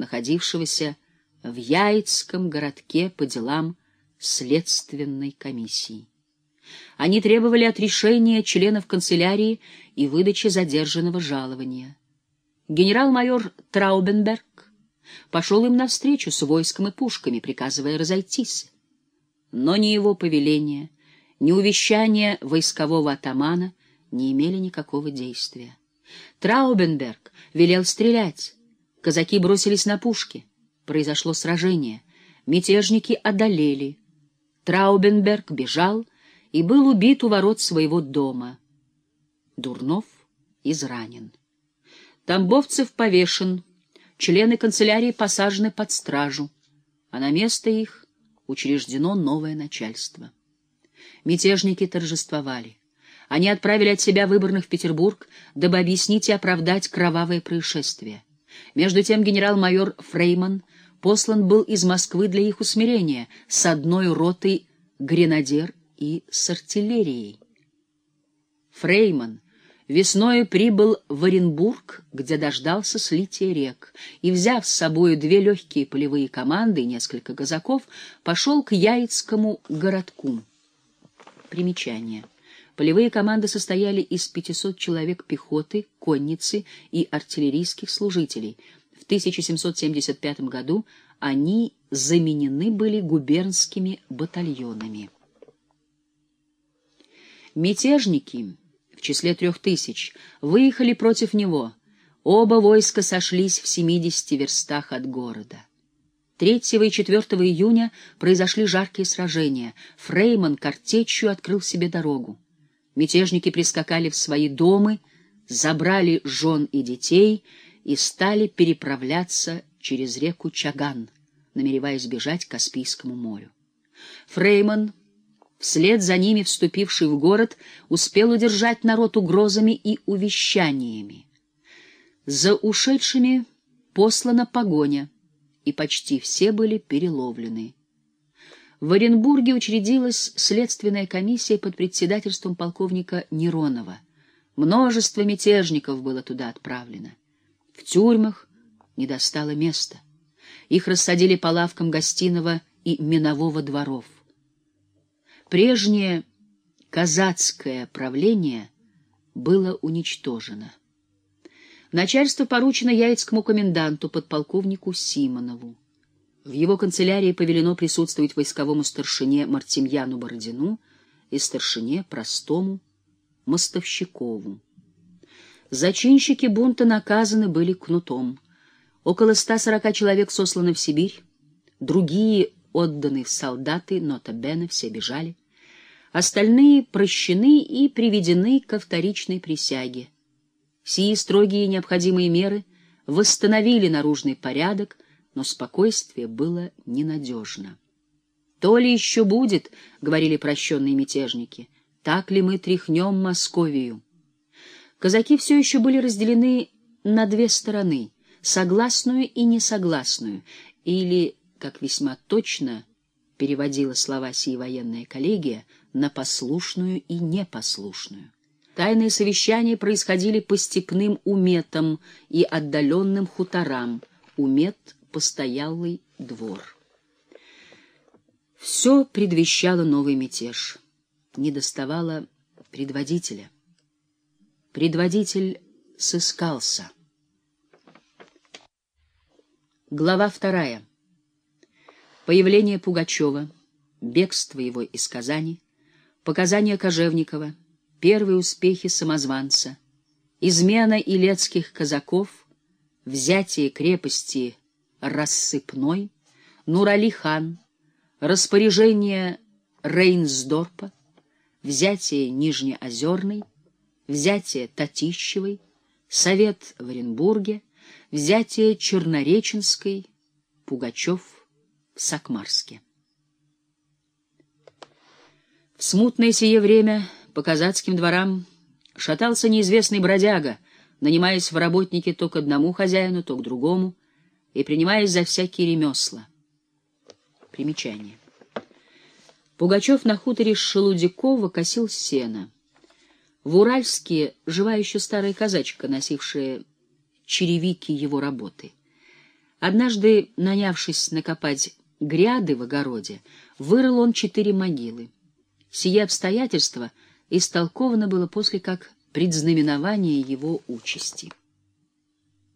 находившегося в Яицком городке по делам следственной комиссии. Они требовали отрешения членов канцелярии и выдачи задержанного жалования. Генерал-майор Траубенберг пошел им навстречу с войском и пушками, приказывая разойтись. Но ни его повеление, ни увещания войскового атамана не имели никакого действия. Траубенберг велел стрелять. Казаки бросились на пушки. Произошло сражение. Мятежники одолели. Траубенберг бежал и был убит у ворот своего дома. Дурнов изранен. Тамбовцев повешен, члены канцелярии посажены под стражу, а на место их учреждено новое начальство. Мятежники торжествовали. Они отправили от себя выборных в Петербург, дабы объяснить и оправдать кровавое происшествие. Между тем генерал-майор Фрейман послан был из Москвы для их усмирения с одной ротой гренадер и с артиллерией. Фрейман весною прибыл в Оренбург, где дождался слития рек, и, взяв с собою две легкие полевые команды и несколько казаков, пошел к Яицкому городку. Примечание. Полевые команды состояли из 500 человек пехоты, конницы и артиллерийских служителей. В 1775 году они заменены были губернскими батальонами. Мятежники в числе трех тысяч выехали против него. Оба войска сошлись в 70 верстах от города. 3 и 4 июня произошли жаркие сражения. Фрейман картечью открыл себе дорогу. Мятежники прискакали в свои дома, забрали жен и детей и стали переправляться через реку Чаган, намереваясь бежать к Каспийскому морю. Фрейман вслед за ними вступивший в город, успел удержать народ угрозами и увещаниями. За ушедшими послана погоня, и почти все были переловлены. В Оренбурге учредилась следственная комиссия под председательством полковника Неронова. Множество мятежников было туда отправлено. В тюрьмах не достало места. Их рассадили по лавкам гостиного и минового дворов. Прежнее казацкое правление было уничтожено. Начальство поручено яицкому коменданту, подполковнику Симонову. В его канцелярии повелено присутствовать войсковому старшине Мартемьяну Бородину и старшине простому Мостовщикову. Зачинщики бунта наказаны были кнутом. Около 140 человек сосланы в Сибирь, другие отданы в солдаты, нота-бене все бежали. Остальные прощены и приведены ко вторичной присяге. Сии строгие необходимые меры восстановили наружный порядок, но спокойствие было ненадежно. «То ли еще будет, — говорили прощенные мятежники, — так ли мы тряхнем Московию?» Казаки все еще были разделены на две стороны — согласную и несогласную, или, как весьма точно переводила слова сии военная коллегия, на послушную и непослушную. Тайные совещания происходили по степным уметам и отдаленным хуторам, умет — постоялый двор. Все предвещало новый мятеж. Не доставало предводителя. Предводитель сыскался. Глава вторая. Появление Пугачева, бегство его из Казани, показания Кожевникова, первые успехи самозванца, измена илецких казаков, взятие крепости Рассыпной, Нурали-хан, распоряжение Рейнсдорпа, взятие Нижнеозерной, взятие Татищевой, совет в Оренбурге, взятие Чернореченской, Пугачев в Сакмарске. В смутное сие время по казацким дворам шатался неизвестный бродяга, нанимаясь в работники то к одному хозяину, то к другому, и принимаясь за всякие ремесла. Примечание. Пугачев на хуторе Шелудякова косил сено. В Уральске жива еще старая казачка, носившая черевики его работы — Однажды, нанявшись накопать гряды в огороде, вырыл он четыре могилы. Сие обстоятельство истолковано было после как предзнаменование его участи.